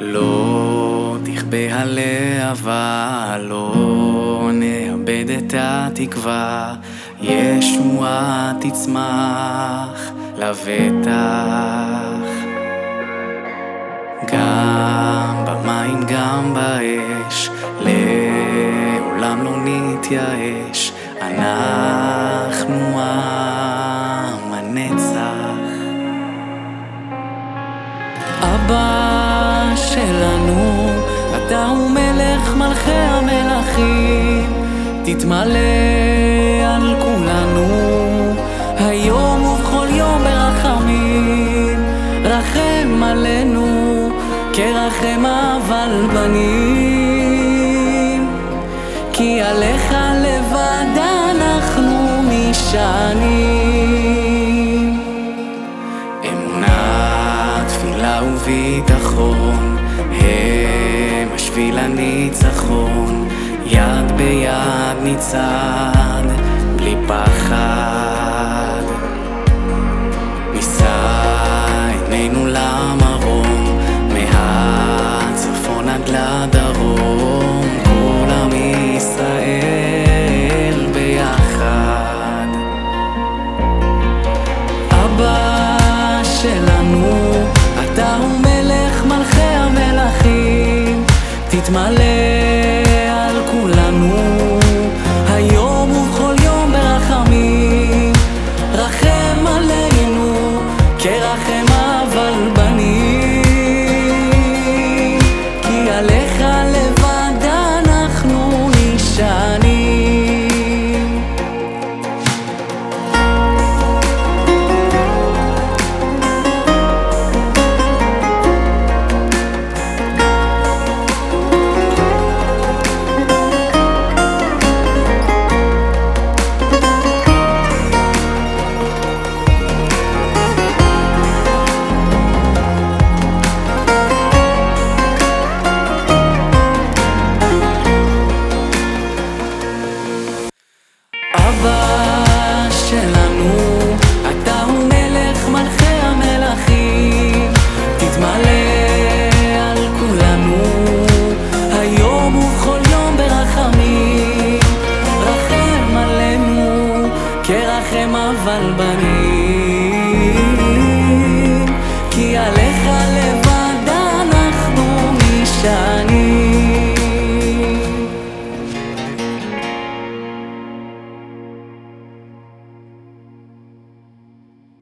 לא תכבה הלהבה, לא נאבד את התקווה, ישועה תצמח לבטח. גם במים, גם באש, לעולם לא נתייאש, אנחנו עם תתמלא על כולנו, היום ובכל יום ברחמים, רחם עלינו, כרחם אב על בנים, כי עליך לבד אנחנו נשענים. אמונה, תפילה וביטחון, הם השביל הניצחון, יד ביד נצעד, בלי פחד. נישא עינינו למרום, מהצפון עד לדרום, כל עם ישראל ביחד. אבא שלנו, אתה הוא מלך מלכי המלכים, תתמלא כרחם אבל בנים